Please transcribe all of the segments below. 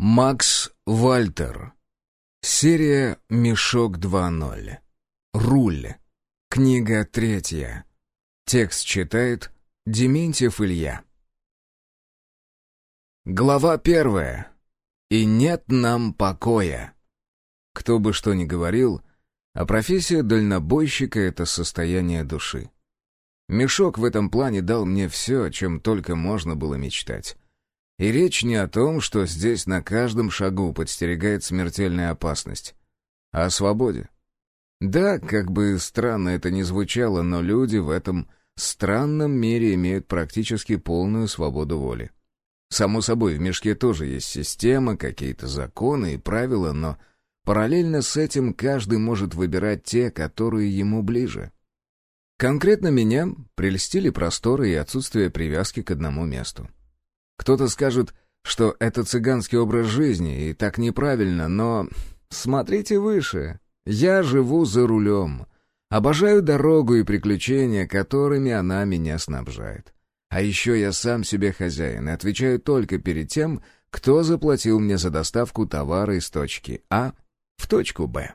Макс Вальтер. Серия «Мешок 2.0». Руль. Книга третья. Текст читает Дементьев Илья. Глава первая. «И нет нам покоя». Кто бы что ни говорил, а профессия дальнобойщика — это состояние души. Мешок в этом плане дал мне все, о чем только можно было мечтать. И речь не о том, что здесь на каждом шагу подстерегает смертельная опасность, а о свободе. Да, как бы странно это ни звучало, но люди в этом странном мире имеют практически полную свободу воли. Само собой, в мешке тоже есть система, какие-то законы и правила, но параллельно с этим каждый может выбирать те, которые ему ближе. Конкретно меня прельстили просторы и отсутствие привязки к одному месту. Кто-то скажет, что это цыганский образ жизни, и так неправильно, но смотрите выше. Я живу за рулем. Обожаю дорогу и приключения, которыми она меня снабжает. А еще я сам себе хозяин и отвечаю только перед тем, кто заплатил мне за доставку товара из точки А в точку Б.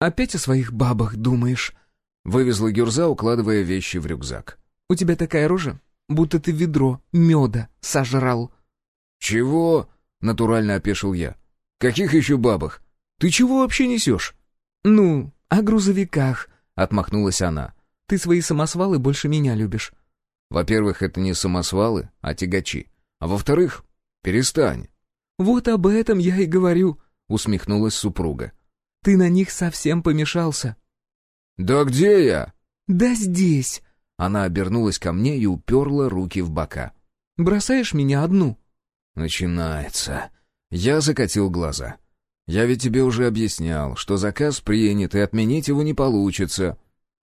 «Опять о своих бабах думаешь?» — вывезла Гюрза, укладывая вещи в рюкзак. «У тебя такая рожа, будто ты ведро меда сожрал». «Чего?» — натурально опешил я. «Каких еще бабах? Ты чего вообще несешь?» «Ну, о грузовиках», — отмахнулась она. «Ты свои самосвалы больше меня любишь». «Во-первых, это не самосвалы, а тягачи. А во-вторых, перестань». «Вот об этом я и говорю», — усмехнулась супруга. «Ты на них совсем помешался». «Да где я?» «Да здесь», она обернулась ко мне и уперла руки в бока. «Бросаешь меня одну?» «Начинается». Я закатил глаза. «Я ведь тебе уже объяснял, что заказ принят, и отменить его не получится».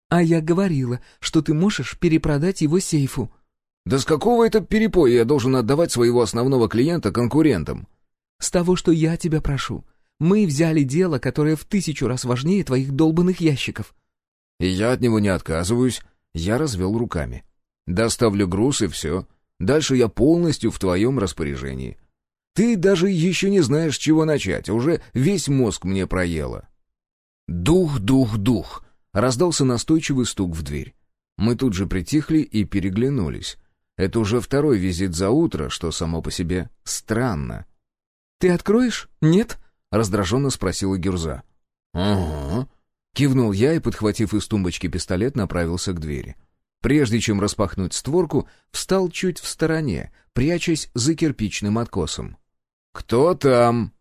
«А я говорила, что ты можешь перепродать его сейфу». «Да с какого это перепоя я должен отдавать своего основного клиента конкурентам?» «С того, что я тебя прошу. Мы взяли дело, которое в тысячу раз важнее твоих долбанных ящиков». «И я от него не отказываюсь». Я развел руками. «Доставлю груз и все. Дальше я полностью в твоем распоряжении. Ты даже еще не знаешь, с чего начать, уже весь мозг мне проело». «Дух, дух, дух!» — раздался настойчивый стук в дверь. Мы тут же притихли и переглянулись. Это уже второй визит за утро, что само по себе странно. «Ты откроешь? Нет?» — раздраженно спросила Гюрза. «Ага», Кивнул я и, подхватив из тумбочки пистолет, направился к двери. Прежде чем распахнуть створку, встал чуть в стороне, прячась за кирпичным откосом. «Кто там?»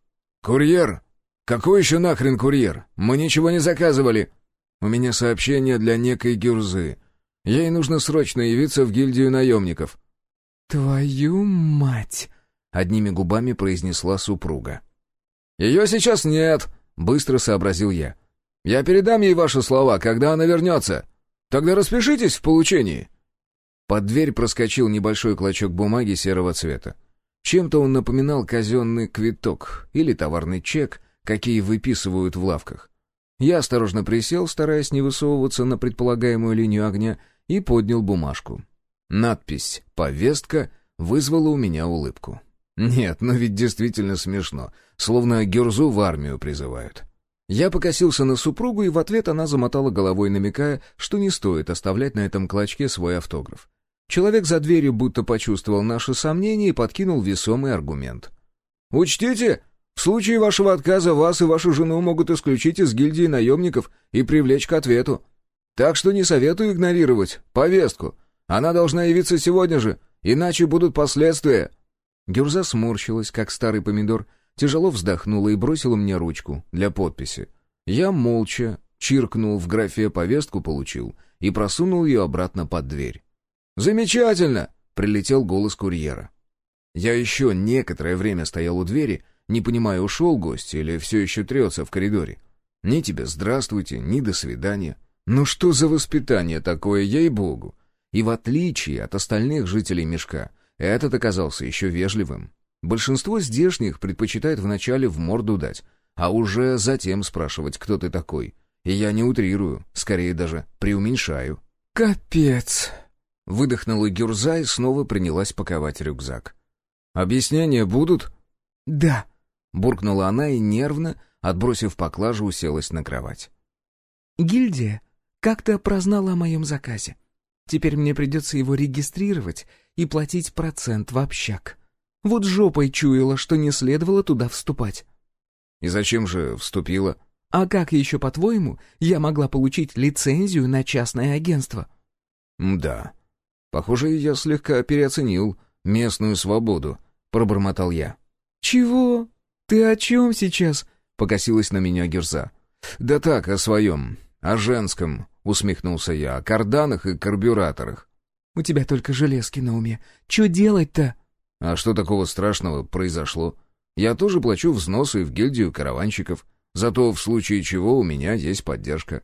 «Курьер!» «Какой еще нахрен курьер? Мы ничего не заказывали!» «У меня сообщение для некой Гюрзы. Ей нужно срочно явиться в гильдию наемников». «Твою мать!» — одними губами произнесла супруга. «Ее сейчас нет!» — быстро сообразил я. Я передам ей ваши слова, когда она вернется. Тогда распишитесь в получении». Под дверь проскочил небольшой клочок бумаги серого цвета. Чем-то он напоминал казенный квиток или товарный чек, какие выписывают в лавках. Я осторожно присел, стараясь не высовываться на предполагаемую линию огня, и поднял бумажку. Надпись «Повестка» вызвала у меня улыбку. Нет, но ведь действительно смешно, словно Герзу в армию призывают. Я покосился на супругу, и в ответ она замотала головой, намекая, что не стоит оставлять на этом клочке свой автограф. Человек за дверью будто почувствовал наши сомнения и подкинул весомый аргумент. «Учтите, в случае вашего отказа вас и вашу жену могут исключить из гильдии наемников и привлечь к ответу. Так что не советую игнорировать повестку. Она должна явиться сегодня же, иначе будут последствия». Гюрза сморщилась, как старый помидор, тяжело вздохнула и бросила мне ручку для подписи. Я молча чиркнул в графе «повестку получил» и просунул ее обратно под дверь. «Замечательно!» — прилетел голос курьера. Я еще некоторое время стоял у двери, не понимая, ушел гость или все еще трется в коридоре. Ни тебе здравствуйте, ни до свидания. Ну что за воспитание такое, ей-богу! И в отличие от остальных жителей мешка, этот оказался еще вежливым. Большинство здешних предпочитает вначале в морду дать, а уже затем спрашивать, кто ты такой. И я не утрирую, скорее даже преуменьшаю. «Капец!» — выдохнула Гюрза и снова принялась паковать рюкзак. «Объяснения будут?» «Да». буркнула она и нервно, отбросив поклажу, уселась на кровать. «Гильдия как-то прознала о моем заказе. Теперь мне придется его регистрировать и платить процент в общак. Вот жопой чуяла, что не следовало туда вступать». «И зачем же вступила?» «А как еще, по-твоему, я могла получить лицензию на частное агентство?» «Да. Похоже, я слегка переоценил местную свободу», — пробормотал я. «Чего? Ты о чем сейчас?» — покосилась на меня Герза. «Да так, о своем, о женском», — усмехнулся я, — «о карданах и карбюраторах». «У тебя только железки на уме. Че делать-то?» «А что такого страшного произошло? Я тоже плачу взносы в гильдию караванщиков, зато в случае чего у меня есть поддержка.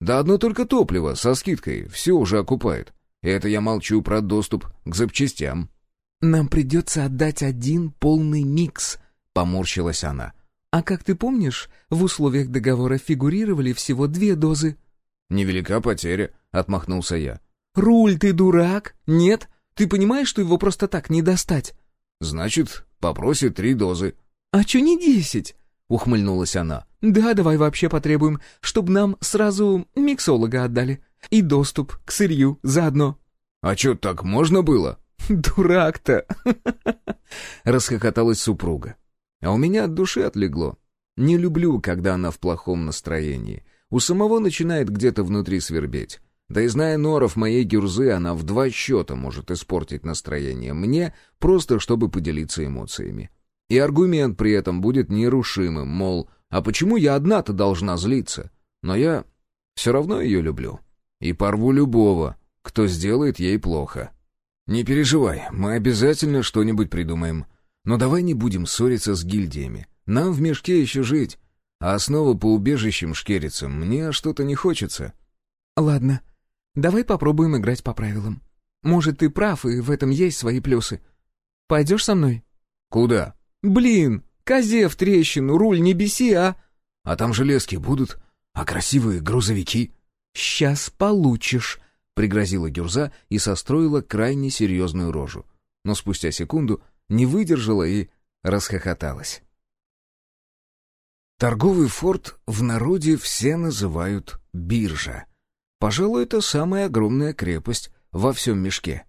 Да одно только топливо со скидкой все уже окупает. И это я молчу про доступ к запчастям». «Нам придется отдать один полный микс», — поморщилась она. «А как ты помнишь, в условиях договора фигурировали всего две дозы?» «Невелика потеря», — отмахнулся я. «Руль, ты дурак? Нет? Ты понимаешь, что его просто так не достать?» «Значит, попросит три дозы». «А чё не десять?» — ухмыльнулась она. «Да, давай вообще потребуем, чтобы нам сразу миксолога отдали. И доступ к сырью заодно». «А чё, так можно было?» «Дурак-то!» Расхохоталась супруга. А у меня от души отлегло. Не люблю, когда она в плохом настроении. У самого начинает где-то внутри свербеть. Да и зная норов моей гюрзы, она в два счета может испортить настроение мне, просто чтобы поделиться эмоциями. И аргумент при этом будет нерушимым, мол, а почему я одна-то должна злиться? Но я все равно ее люблю. И порву любого, кто сделает ей плохо. «Не переживай, мы обязательно что-нибудь придумаем. Но давай не будем ссориться с гильдиями. Нам в мешке еще жить. А снова по убежищам шкериться мне что-то не хочется». «Ладно, давай попробуем играть по правилам. Может, ты прав, и в этом есть свои плюсы. Пойдешь со мной?» «Куда?» «Блин, козе в трещину, руль не беси, а...» «А там железки будут? А красивые грузовики?» «Сейчас получишь», — пригрозила Гюрза и состроила крайне серьезную рожу. Но спустя секунду не выдержала и расхохоталась. Торговый форт в народе все называют биржа. Пожалуй, это самая огромная крепость во всем мешке.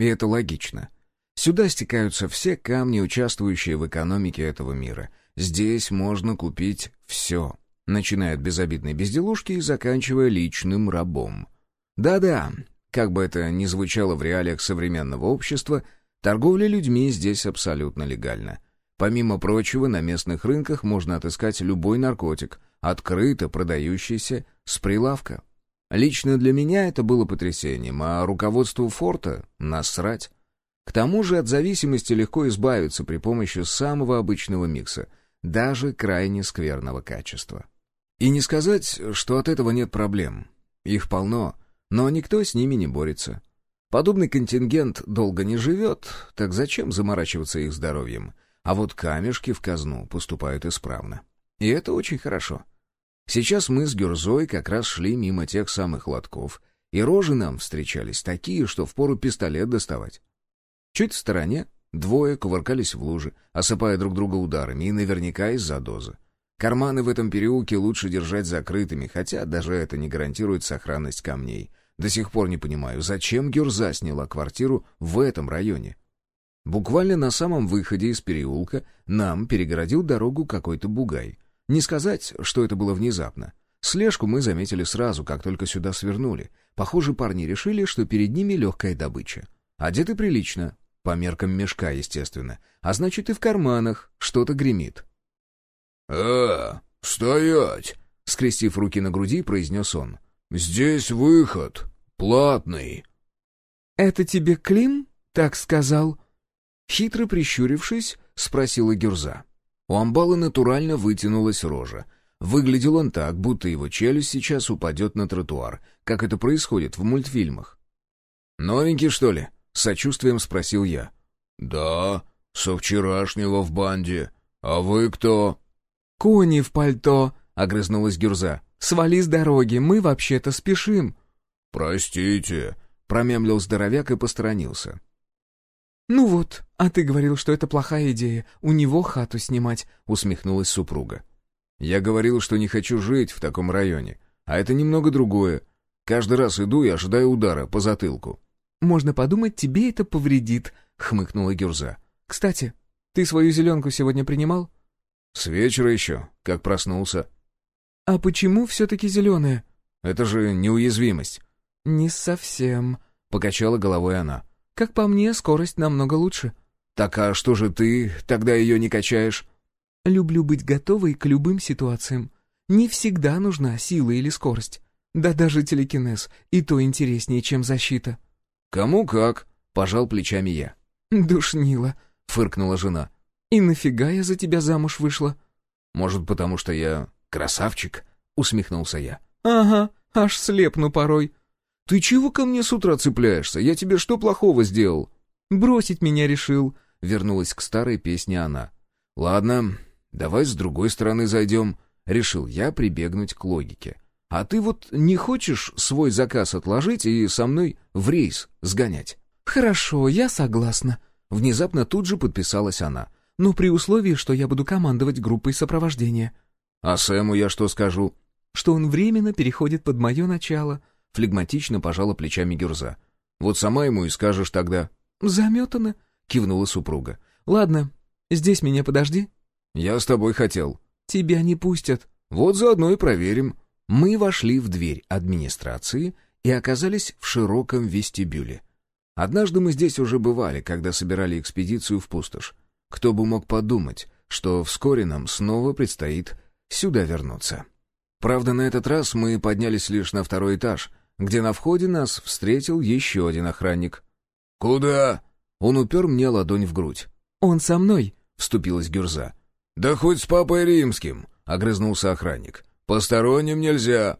И это логично. Сюда стекаются все камни, участвующие в экономике этого мира. Здесь можно купить все, начиная от безобидной безделушки и заканчивая личным рабом. Да-да, как бы это ни звучало в реалиях современного общества, торговля людьми здесь абсолютно легальна. Помимо прочего, на местных рынках можно отыскать любой наркотик, открыто продающийся с прилавка. Лично для меня это было потрясением, а руководству форта — насрать. К тому же от зависимости легко избавиться при помощи самого обычного микса, даже крайне скверного качества. И не сказать, что от этого нет проблем. Их полно, но никто с ними не борется. Подобный контингент долго не живет, так зачем заморачиваться их здоровьем? А вот камешки в казну поступают исправно. И это очень хорошо. Сейчас мы с Гюрзой как раз шли мимо тех самых лотков, и рожи нам встречались такие, что впору пистолет доставать. Чуть в стороне двое кувыркались в луже, осыпая друг друга ударами, и наверняка из-за дозы. Карманы в этом переулке лучше держать закрытыми, хотя даже это не гарантирует сохранность камней. До сих пор не понимаю, зачем Гюрза сняла квартиру в этом районе. Буквально на самом выходе из переулка нам перегородил дорогу какой-то бугай. Не сказать, что это было внезапно. Слежку мы заметили сразу, как только сюда свернули. Похоже, парни решили, что перед ними легкая добыча. Одеты прилично, по меркам мешка, естественно. А значит, и в карманах что-то гремит. «А, стоять!» — скрестив руки на груди, произнес он. «Здесь выход. Платный». «Это тебе Клим так сказал?» Хитро прищурившись, спросила Гюрза. У амбала натурально вытянулась рожа. Выглядел он так, будто его челюсть сейчас упадет на тротуар, как это происходит в мультфильмах. «Новенький, что ли?» — сочувствием спросил я. «Да, со вчерашнего в банде. А вы кто?» «Кони в пальто», — огрызнулась Гюрза. Свали с дороги, мы вообще-то спешим». «Простите», — промямлил здоровяк и посторонился. «Ну вот, а ты говорил, что это плохая идея, у него хату снимать», — усмехнулась супруга. «Я говорил, что не хочу жить в таком районе, а это немного другое. Каждый раз иду и ожидаю удара по затылку». «Можно подумать, тебе это повредит», — хмыкнула Гюрза. «Кстати, ты свою зеленку сегодня принимал?» «С вечера еще, как проснулся». «А почему все-таки зеленая?» «Это же неуязвимость». «Не совсем», — покачала головой она. Как по мне, скорость намного лучше». «Так а что же ты тогда ее не качаешь?» «Люблю быть готовой к любым ситуациям. Не всегда нужна сила или скорость. Да даже телекинез, и то интереснее, чем защита». «Кому как?» — пожал плечами я. «Душнила», — фыркнула жена. «И нафига я за тебя замуж вышла?» «Может, потому что я красавчик?» — усмехнулся я. «Ага, аж слепну порой. «Ты чего ко мне с утра цепляешься? Я тебе что плохого сделал?» «Бросить меня решил», — вернулась к старой песне она. «Ладно, давай с другой стороны зайдем», — решил я прибегнуть к логике. «А ты вот не хочешь свой заказ отложить и со мной в рейс сгонять?» «Хорошо, я согласна», — внезапно тут же подписалась она. «Но при условии, что я буду командовать группой сопровождения». «А Сэму я что скажу?» «Что он временно переходит под мое начало», Флегматично пожала плечами Гюрза. «Вот сама ему и скажешь тогда». «Заметано», — кивнула супруга. «Ладно, здесь меня подожди». «Я с тобой хотел». «Тебя не пустят». «Вот заодно и проверим». Мы вошли в дверь администрации и оказались в широком вестибюле. Однажды мы здесь уже бывали, когда собирали экспедицию в пустошь. Кто бы мог подумать, что вскоре нам снова предстоит сюда вернуться. Правда, на этот раз мы поднялись лишь на второй этаж, где на входе нас встретил еще один охранник. «Куда?» Он упер мне ладонь в грудь. «Он со мной», — вступилась Гюрза. «Да хоть с папой римским», — огрызнулся охранник. «Посторонним нельзя».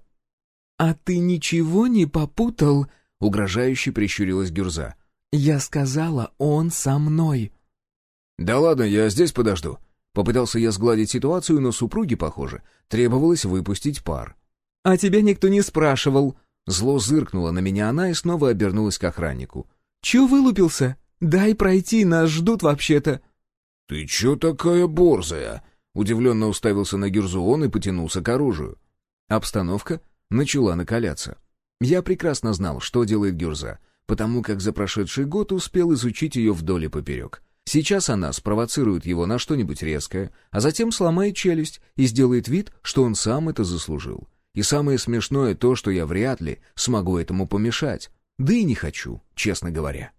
«А ты ничего не попутал?» — угрожающе прищурилась Гюрза. «Я сказала, он со мной». «Да ладно, я здесь подожду». Попытался я сгладить ситуацию, но супруге, похоже, требовалось выпустить пар. «А тебя никто не спрашивал», Зло зыркнула на меня она и снова обернулась к охраннику. «Чё вылупился? Дай пройти, нас ждут вообще-то». «Ты чё такая борзая?» Удивленно уставился на Герзуон и потянулся к оружию. Обстановка начала накаляться. Я прекрасно знал, что делает Гюрза, потому как за прошедший год успел изучить ее вдоль и поперек. Сейчас она спровоцирует его на что-нибудь резкое, а затем сломает челюсть и сделает вид, что он сам это заслужил. И самое смешное то, что я вряд ли смогу этому помешать. Да и не хочу, честно говоря.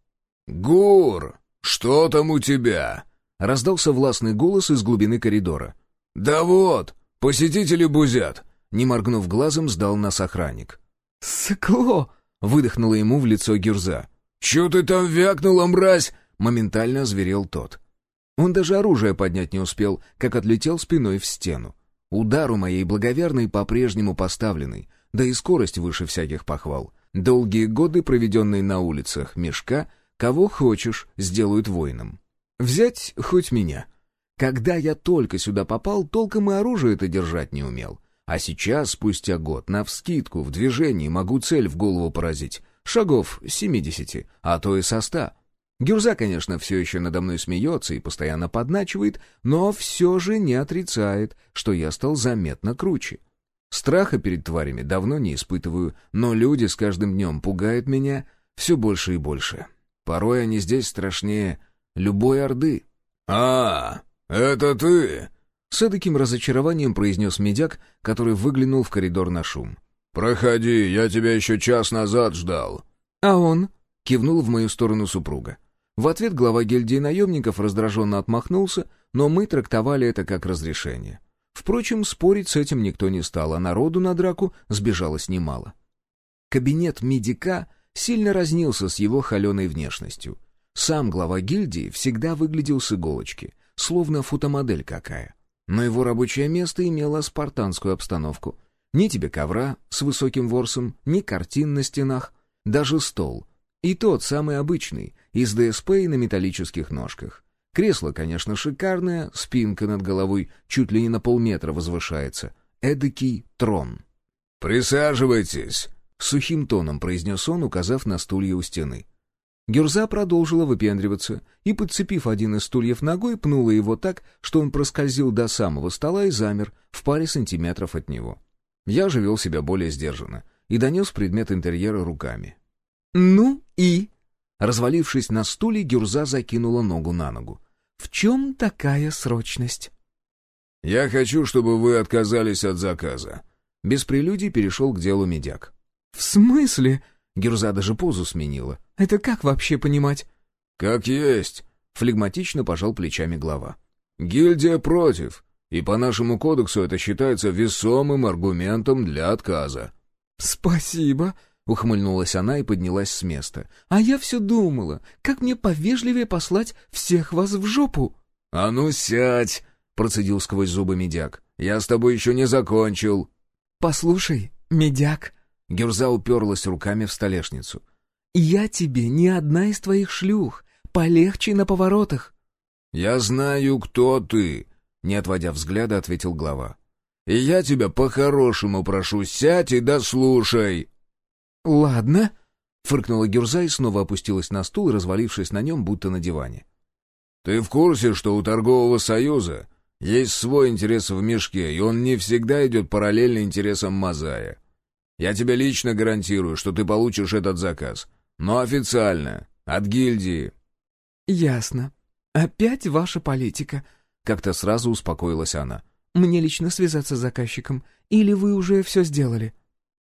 «Гур, что там у тебя?» Раздался властный голос из глубины коридора. «Да вот, посетители бузят!» Не моргнув глазом, сдал нас охранник. «Сыкло!» — выдохнула ему в лицо Гюрза. «Чё ты там вякнула, мразь?» — моментально озверел тот. Он даже оружие поднять не успел, как отлетел спиной в стену. Удар у моей благоверной по-прежнему поставленный, да и скорость выше всяких похвал. Долгие годы, проведенные на улицах мешка, кого хочешь, сделают воином. Взять хоть меня. Когда я только сюда попал, толком и оружие это держать не умел. А сейчас, спустя год, навскидку, в движении могу цель в голову поразить. Шагов семидесяти, а то и со ста. Гюрза, конечно, все еще надо мной смеется и постоянно подначивает, но все же не отрицает, что я стал заметно круче. Страха перед тварями давно не испытываю, но люди с каждым днем пугают меня все больше и больше. Порой они здесь страшнее любой орды. «А, это ты?» С эдаким разочарованием произнес медяк, который выглянул в коридор на шум. «Проходи, я тебя еще час назад ждал». «А он?» — кивнул в мою сторону супруга. В ответ глава гильдии наемников раздраженно отмахнулся, но мы трактовали это как разрешение. Впрочем, спорить с этим никто не стал, а народу на драку сбежалось немало. Кабинет медика сильно разнился с его холеной внешностью. Сам глава гильдии всегда выглядел с иголочки, словно фотомодель какая. Но его рабочее место имело спартанскую обстановку. Ни тебе ковра с высоким ворсом, ни картин на стенах, даже стол. И тот самый обычный, из ДСП и на металлических ножках. Кресло, конечно, шикарное, спинка над головой чуть ли не на полметра возвышается. Эдакий трон. «Присаживайтесь», — сухим тоном произнес он, указав на стулья у стены. Гюрза продолжила выпендриваться и, подцепив один из стульев ногой, пнула его так, что он проскользил до самого стола и замер в паре сантиметров от него. Я же вел себя более сдержанно и донес предмет интерьера руками. «Ну и?» Развалившись на стуле, Гюрза закинула ногу на ногу. «В чем такая срочность?» «Я хочу, чтобы вы отказались от заказа». Без прелюдий перешел к делу медяк. «В смысле?» Гюрза даже позу сменила. «Это как вообще понимать?» «Как есть», — флегматично пожал плечами глава. «Гильдия против, и по нашему кодексу это считается весомым аргументом для отказа». «Спасибо», — ухмыльнулась она и поднялась с места. «А я все думала, как мне повежливее послать всех вас в жопу». «А ну сядь!» — процедил сквозь зубы медяк. «Я с тобой еще не закончил». «Послушай, медяк...» Гюрза уперлась руками в столешницу. «Я тебе не одна из твоих шлюх. Полегче на поворотах». «Я знаю, кто ты», — не отводя взгляда, ответил глава. «И я тебя по-хорошему прошу, сядь и дослушай». «Ладно», — фыркнула Гюрза и снова опустилась на стул, развалившись на нем, будто на диване. «Ты в курсе, что у торгового союза есть свой интерес в мешке, и он не всегда идет параллельно интересам Мазая? Я тебе лично гарантирую, что ты получишь этот заказ. Но официально, от гильдии». «Ясно. Опять ваша политика», — как-то сразу успокоилась она. «Мне лично связаться с заказчиком? Или вы уже все сделали?»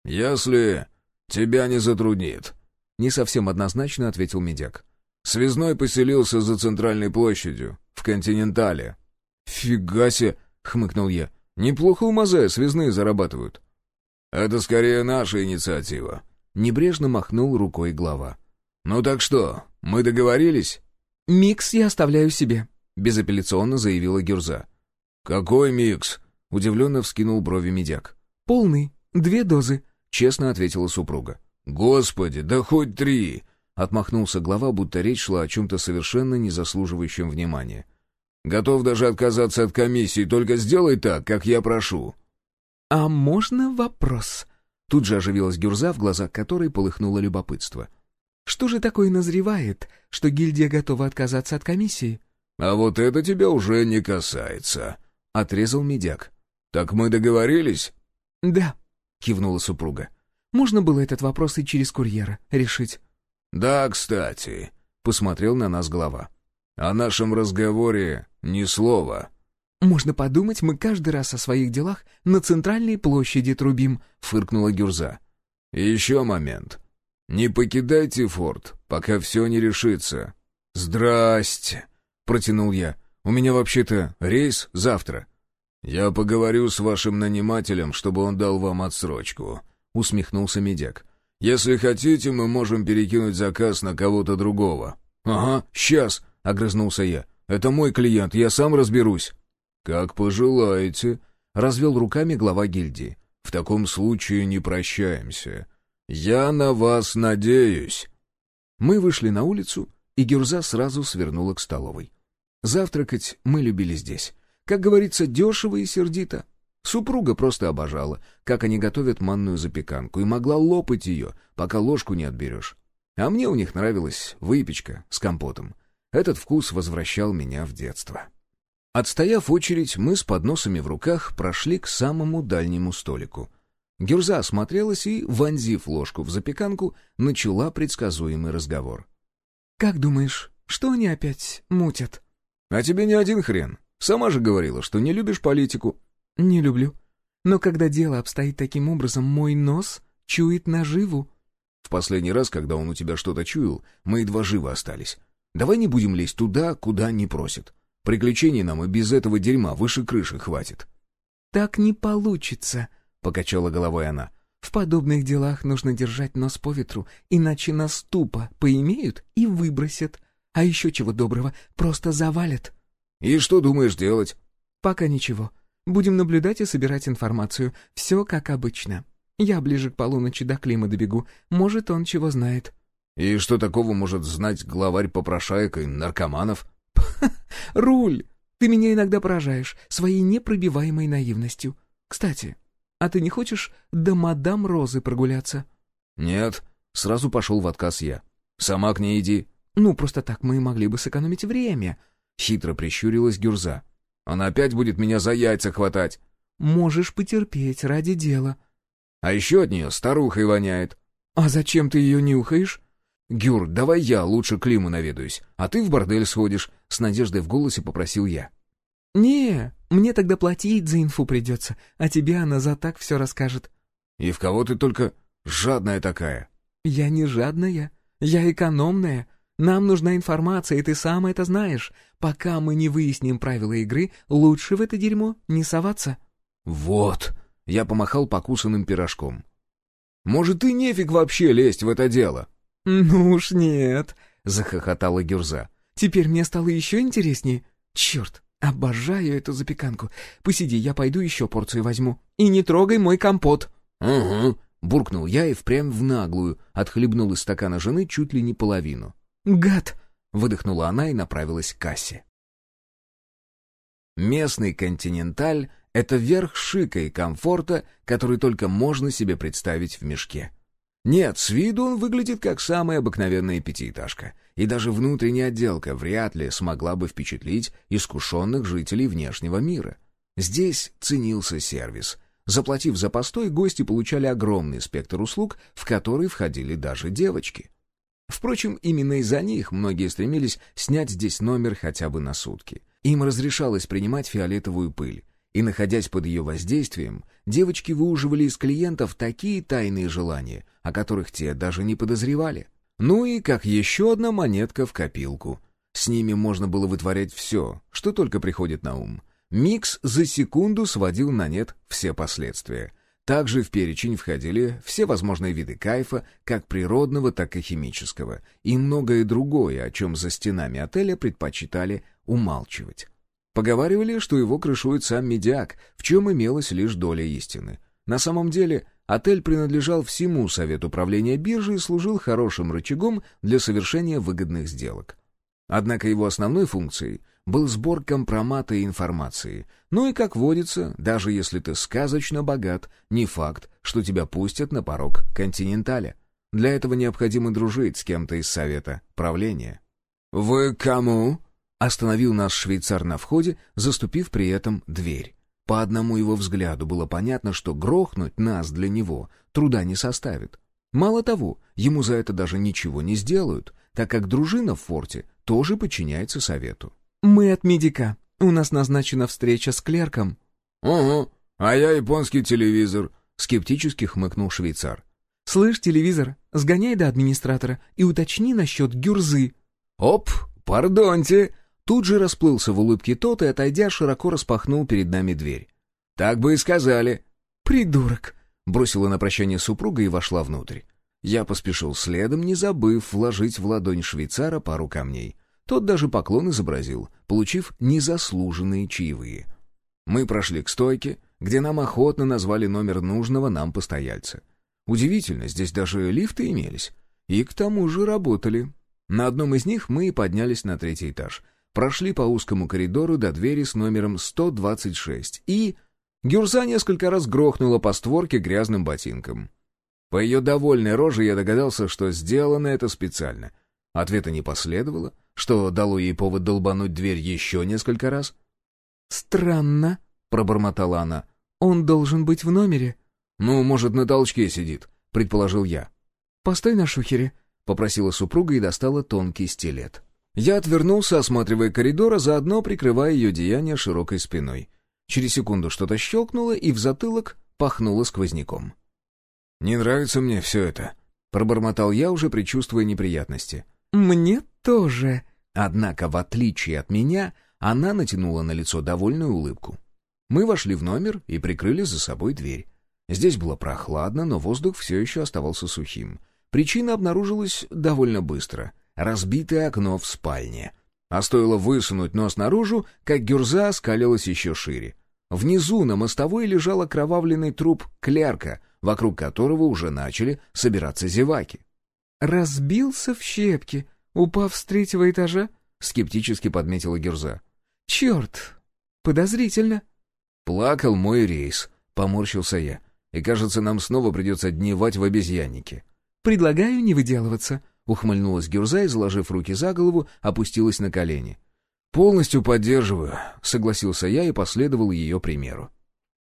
«Если тебя не затруднит», — не совсем однозначно ответил медяк. Связной поселился за центральной площадью, в Континентале. «Фига себе!» — хмыкнул я. «Неплохо у Мазая связные зарабатывают». «Это скорее наша инициатива», — небрежно махнул рукой глава. «Ну так что, мы договорились?» «Микс я оставляю себе», — безапелляционно заявила Гюрза. «Какой микс?» — удивленно вскинул брови медяк. «Полный. Две дозы», — честно ответила супруга. «Господи, да хоть три!» Отмахнулся глава, будто речь шла о чем-то совершенно не заслуживающем внимания. «Готов даже отказаться от комиссии, только сделай так, как я прошу». «А можно вопрос?» Тут же оживилась Гюрза, в глазах которой полыхнуло любопытство. «Что же такое назревает, что гильдия готова отказаться от комиссии?» «А вот это тебя уже не касается», — отрезал медяк. «Так мы договорились?» «Да», — кивнула супруга. «Можно было этот вопрос и через курьера решить». «Да, кстати», — посмотрел на нас глава. «О нашем разговоре ни слова». «Можно подумать, мы каждый раз о своих делах на центральной площади трубим», — фыркнула Гюрза. И «Еще момент. Не покидайте форт, пока все не решится». «Здрасте», — протянул я. «У меня вообще-то рейс завтра». «Я поговорю с вашим нанимателем, чтобы он дал вам отсрочку», — усмехнулся медяк. Если хотите, мы можем перекинуть заказ на кого-то другого». «Ага, сейчас», — огрызнулся я. «Это мой клиент, я сам разберусь». «Как пожелаете», — развел руками глава гильдии. «В таком случае не прощаемся. Я на вас надеюсь». Мы вышли на улицу, и Гюрза сразу свернула к столовой. Завтракать мы любили здесь. Как говорится, дешево и сердито. Супруга просто обожала, как они готовят манную запеканку, и могла лопать ее, пока ложку не отберешь. А мне у них нравилась выпечка с компотом. Этот вкус возвращал меня в детство. Отстояв очередь, мы с подносами в руках прошли к самому дальнему столику. Гюрза осмотрелась и, вонзив ложку в запеканку, начала предсказуемый разговор. «Как думаешь, что они опять мутят?» «А тебе не один хрен. Сама же говорила, что не любишь политику». «Не люблю. Но когда дело обстоит таким образом, мой нос чует наживу». «В последний раз, когда он у тебя что-то чуял, мы едва живы остались. Давай не будем лезть туда, куда не просит. Приключений нам и без этого дерьма выше крыши хватит». «Так не получится», — покачала головой она. «В подобных делах нужно держать нос по ветру, иначе нас тупо поимеют и выбросят. А еще чего доброго, просто завалят». «И что думаешь делать?» «Пока ничего. Будем наблюдать и собирать информацию. Все как обычно. Я ближе к полуночи до Клима добегу. Может, он чего знает». «И что такого может знать главарь попрошаек и наркоманов?» «Руль! Ты меня иногда поражаешь своей непробиваемой наивностью. Кстати, а ты не хочешь до мадам Розы прогуляться?» «Нет», — сразу пошел в отказ я. «Сама к ней иди. Ну, просто так мы могли бы сэкономить время». Хитро прищурилась Гюрза. «Она опять будет меня за яйца хватать». «Можешь потерпеть ради дела». «А еще от нее старухой воняет». «А зачем ты ее нюхаешь?» «Гюр, давай я лучше Климу наведаюсь, а ты в бордель сходишь», — с надеждой в голосе попросил я. «Не, мне тогда платить за инфу придется, а тебе она за так все расскажет». «И в кого ты только жадная такая?» «Я не жадная, я экономная. Нам нужна информация, и ты сам это знаешь. Пока мы не выясним правила игры, лучше в это дерьмо не соваться». «Вот», — я помахал покусанным пирожком. «Может, и нефиг вообще лезть в это дело?» «Ну уж нет», — захохотала Гюрза. «Теперь мне стало еще интереснее. Черт, обожаю эту запеканку. Посиди, я пойду еще порцию возьму. И не трогай мой компот». «Угу», — буркнул я и впрямь в наглую, отхлебнул из стакана жены чуть ли не половину. «Гад!» — выдохнула она и направилась к кассе. Местный «Континенталь» — это верх шика и комфорта, который только можно себе представить в мешке. Нет, с виду он выглядит как самая обыкновенная пятиэтажка, и даже внутренняя отделка вряд ли смогла бы впечатлить искушенных жителей внешнего мира. Здесь ценился сервис. Заплатив за постой, гости получали огромный спектр услуг, в который входили даже девочки. Впрочем, именно из-за них многие стремились снять здесь номер хотя бы на сутки. Им разрешалось принимать фиолетовую пыль, и, находясь под ее воздействием, девочки выуживали из клиентов такие тайные желания, о которых те даже не подозревали. Ну и как еще одна монетка в копилку. С ними можно было вытворять все, что только приходит на ум. Микс за секунду сводил на нет все последствия. Также в перечень входили все возможные виды кайфа, как природного, так и химического, и многое другое, о чем за стенами отеля предпочитали умалчивать. Поговаривали, что его крышует сам медиак, в чем имелась лишь доля истины. На самом деле, отель принадлежал всему совету управления биржи и служил хорошим рычагом для совершения выгодных сделок. Однако его основной функцией был сбор компромата и информации. Ну и, как водится, даже если ты сказочно богат, не факт, что тебя пустят на порог континенталя. Для этого необходимо дружить с кем-то из совета правления. «Вы кому?» Остановил нас швейцар на входе, заступив при этом дверь. По одному его взгляду было понятно, что грохнуть нас для него труда не составит. Мало того, ему за это даже ничего не сделают, так как дружина в форте тоже подчиняется совету. «Мы от медика. У нас назначена встреча с клерком». «Угу, а я японский телевизор», — скептически хмыкнул швейцар. «Слышь, телевизор, сгоняй до администратора и уточни насчет гюрзы». «Оп, пардоньте», Тут же расплылся в улыбке тот и, отойдя, широко распахнул перед нами дверь. «Так бы и сказали». «Придурок!» — бросила на прощание супруга и вошла внутрь. Я поспешил следом, не забыв вложить в ладонь швейцара пару камней. Тот даже поклон изобразил, получив незаслуженные чаевые. Мы прошли к стойке, где нам охотно назвали номер нужного нам постояльца. Удивительно, здесь даже лифты имелись. И к тому же работали. На одном из них мы и поднялись на третий этаж — прошли по узкому коридору до двери с номером 126 и... Гюрза несколько раз грохнула по створке грязным ботинком. По ее довольной роже я догадался, что сделано это специально. Ответа не последовало, что дало ей повод долбануть дверь еще несколько раз. «Странно», — пробормотала она. «Он должен быть в номере». «Ну, может, на толчке сидит», — предположил я. «Постой на шухере», — попросила супруга и достала тонкий стилет. Я отвернулся, осматривая коридор, а заодно прикрывая ее деяние широкой спиной. Через секунду что-то щелкнуло, и в затылок пахнуло сквозняком. «Не нравится мне все это», — пробормотал я, уже предчувствуя неприятности. «Мне тоже». Однако, в отличие от меня, она натянула на лицо довольную улыбку. Мы вошли в номер и прикрыли за собой дверь. Здесь было прохладно, но воздух все еще оставался сухим. Причина обнаружилась довольно быстро разбитое окно в спальне. А стоило высунуть нос наружу, как гюрза скалилась еще шире. Внизу на мостовой лежал окровавленный труп клерка, вокруг которого уже начали собираться зеваки. «Разбился в щепки, упав с третьего этажа?» — скептически подметила Гюрза. «Черт! Подозрительно!» «Плакал мой рейс», — поморщился я. «И кажется, нам снова придется дневать в обезьяннике». «Предлагаю не выделываться. ухмыльнулась Гюрза и, заложив руки за голову, опустилась на колени. «Полностью поддерживаю», — согласился я и последовал ее примеру.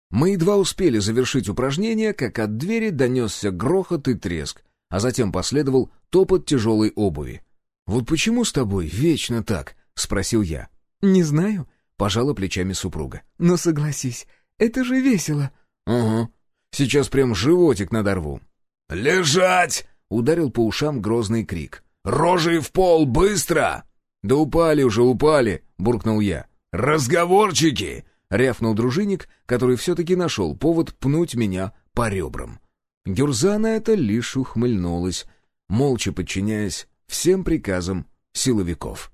Мы едва успели завершить упражнение, как от двери донесся грохот и треск, а затем последовал топот тяжелой обуви. «Вот почему с тобой вечно так?» — спросил я. «Не знаю», — пожала плечами супруга. «Но согласись, это же весело». «Угу. Сейчас прям животик надорву». «Лежать!» — ударил по ушам грозный крик. «Рожей в пол, быстро!» «Да упали уже, упали!» — буркнул я. «Разговорчики!» — рявкнул дружинник, который все-таки нашел повод пнуть меня по ребрам. Гюрза на это лишь ухмыльнулась, молча подчиняясь всем приказам силовиков.